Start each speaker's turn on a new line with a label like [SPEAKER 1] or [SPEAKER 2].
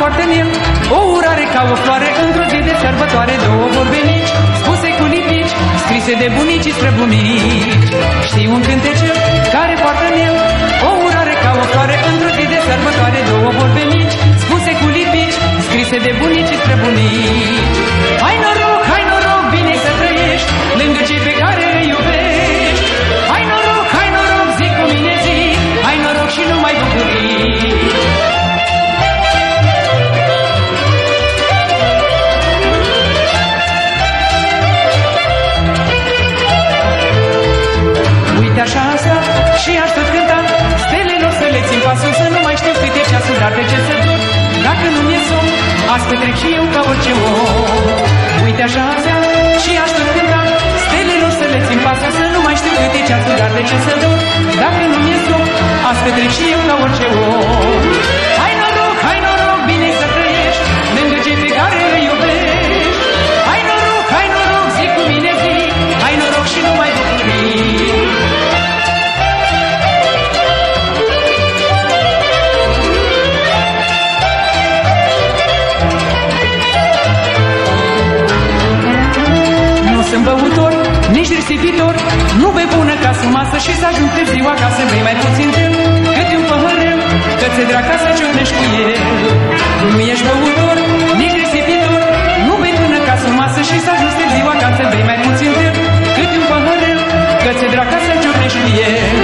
[SPEAKER 1] poartă în O urare ca o floare într-o zi de sărbătoare Două vorbe mici, spuse cu lipici Scrise de bunici străbunici Știi un cântece Dar de ce să dur Dacă nu mi-e somn Azi petrec și eu ca orice om. Uite așa asta și aștept cânta Stelelor să le țin pasul Să nu mai știu cât e ceasul Dar de ce să dur Dacă nu mi-e somn Azi petrec și eu ca orice om Nu sunt băutor, nici risipitor Nu bei bună ca să masă și să ajung ziua Ca să bei mai puțin tâl Cât un păhărel Că ți drag ca să ciocnești cu el. Nu ești băutor, nici risipitor Nu bei bună ca să masă și să ajung ziua Ca să bei mai puțin tâl Cât un păhărel Că ți drag ca să ciocnești cu el